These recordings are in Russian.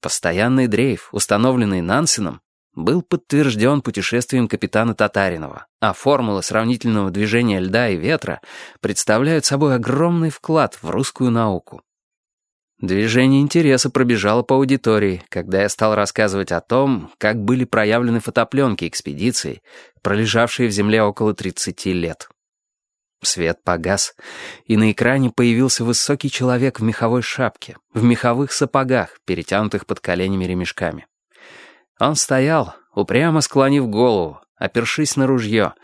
Постоянный дрейф, установленный Нансеном, был подтвержден путешествием капитана Татаринова, а формулы сравнительного движения льда и ветра представляют собой огромный вклад в русскую науку. Движение интереса пробежало по аудитории, когда я стал рассказывать о том, как были проявлены фотопленки экспедиции, пролежавшие в земле около 30 лет. Свет погас, и на экране появился высокий человек в меховой шапке, в меховых сапогах, перетянутых под коленями ремешками. Он стоял, упрямо склонив голову, опершись на ружье,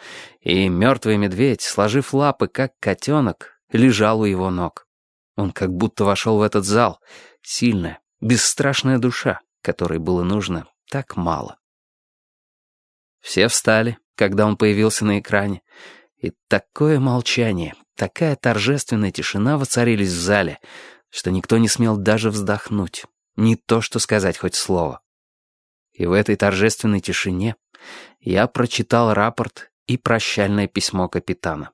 и мертвый медведь, сложив лапы, как котенок, лежал у его ног. Он как будто вошел в этот зал, сильная, бесстрашная душа, которой было нужно так мало. Все встали, когда он появился на экране, и такое молчание, такая торжественная тишина воцарились в зале, что никто не смел даже вздохнуть, не то что сказать хоть слово. И в этой торжественной тишине я прочитал рапорт и прощальное письмо капитана.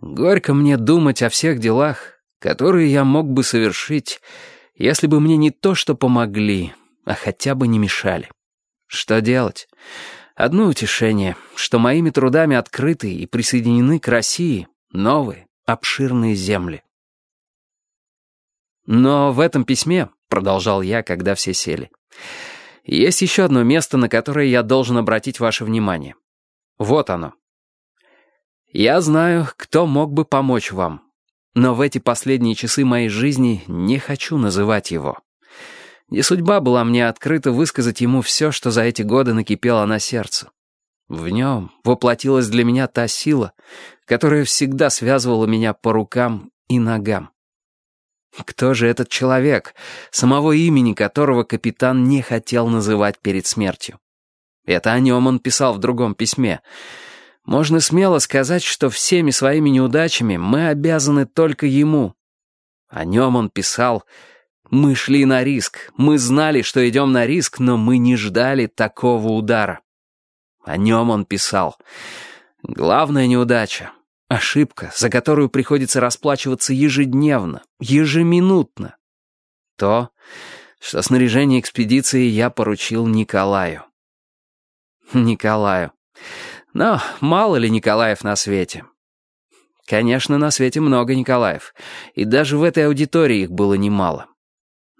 Горько мне думать о всех делах, которые я мог бы совершить, если бы мне не то что помогли, а хотя бы не мешали. Что делать? Одно утешение, что моими трудами открыты и присоединены к России новые, обширные земли. Но в этом письме, продолжал я, когда все сели, есть еще одно место, на которое я должен обратить ваше внимание. Вот оно. Я знаю, кто мог бы помочь вам, но в эти последние часы моей жизни не хочу называть его. Не судьба была мне открыта высказать ему все, что за эти годы накипело на сердце. В нем воплотилась для меня та сила, которая всегда связывала меня по рукам и ногам. Кто же этот человек, самого имени которого капитан не хотел называть перед смертью? Это о нем он писал в другом письме. Можно смело сказать, что всеми своими неудачами мы обязаны только ему. О нем он писал мы шли на риск, мы знали, что идем на риск, но мы не ждали такого удара. О нем он писал. Главная неудача, ошибка, за которую приходится расплачиваться ежедневно, ежеминутно. То, что снаряжение экспедиции я поручил Николаю. Николаю. Но мало ли Николаев на свете. Конечно, на свете много Николаев, и даже в этой аудитории их было немало.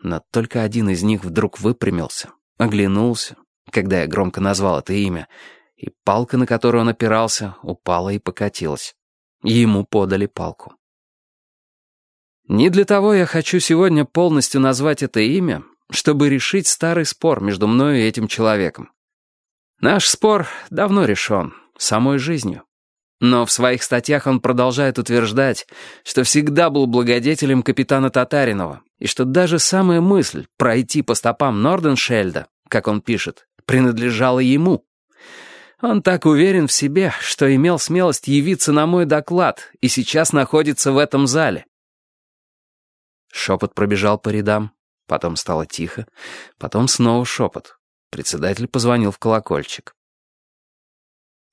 Но только один из них вдруг выпрямился, оглянулся, когда я громко назвал это имя, и палка, на которую он опирался, упала и покатилась. Ему подали палку. Не для того я хочу сегодня полностью назвать это имя, чтобы решить старый спор между мною и этим человеком. Наш спор давно решен, самой жизнью. Но в своих статьях он продолжает утверждать, что всегда был благодетелем капитана Татаринова, и что даже самая мысль пройти по стопам Норденшельда, как он пишет, принадлежала ему. Он так уверен в себе, что имел смелость явиться на мой доклад и сейчас находится в этом зале. Шепот пробежал по рядам, потом стало тихо, потом снова шепот. Председатель позвонил в колокольчик.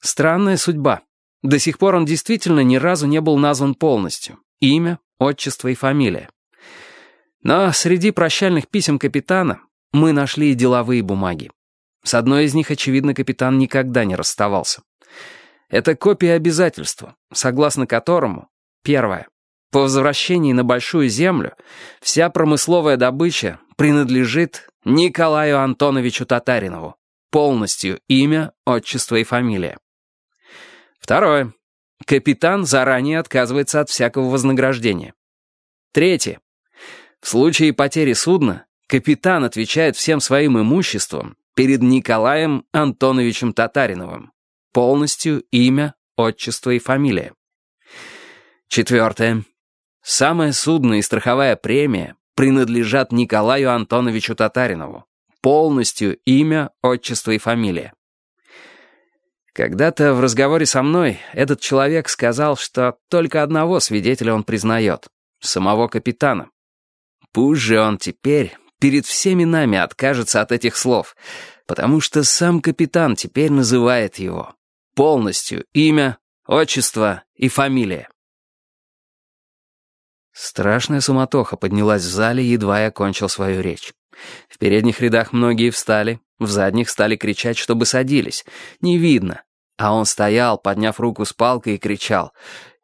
Странная судьба. До сих пор он действительно ни разу не был назван полностью. Имя, отчество и фамилия. Но среди прощальных писем капитана мы нашли и деловые бумаги. С одной из них, очевидно, капитан никогда не расставался. Это копия обязательства, согласно которому, первое, по возвращении на Большую Землю вся промысловая добыча принадлежит Николаю Антоновичу Татаринову, полностью имя, отчество и фамилия. Второе. Капитан заранее отказывается от всякого вознаграждения. Третье. В случае потери судна капитан отвечает всем своим имуществом перед Николаем Антоновичем Татариновым. Полностью имя, отчество и фамилия. Четвертое. Самое судно и страховая премия принадлежат Николаю Антоновичу Татаринову. Полностью имя, отчество и фамилия. Когда-то в разговоре со мной этот человек сказал, что только одного свидетеля он признает — самого капитана. Пусть же он теперь перед всеми нами откажется от этих слов, потому что сам капитан теперь называет его полностью имя, отчество и фамилия. Страшная суматоха поднялась в зале, едва я кончил свою речь. В передних рядах многие встали, в задних стали кричать, чтобы садились. Не видно. А он стоял, подняв руку с палкой и кричал.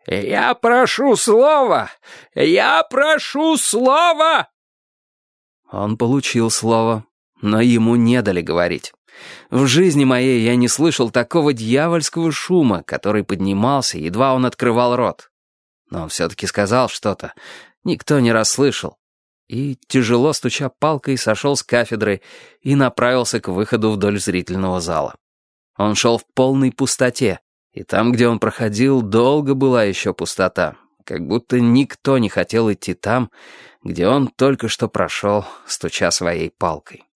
«Я прошу слова! Я прошу слова!» Он получил слово, но ему не дали говорить. В жизни моей я не слышал такого дьявольского шума, который поднимался, едва он открывал рот. Но он все-таки сказал что-то. Никто не расслышал. И, тяжело стуча палкой, сошел с кафедры и направился к выходу вдоль зрительного зала. Он шел в полной пустоте, и там, где он проходил, долго была еще пустота, как будто никто не хотел идти там, где он только что прошел, стуча своей палкой.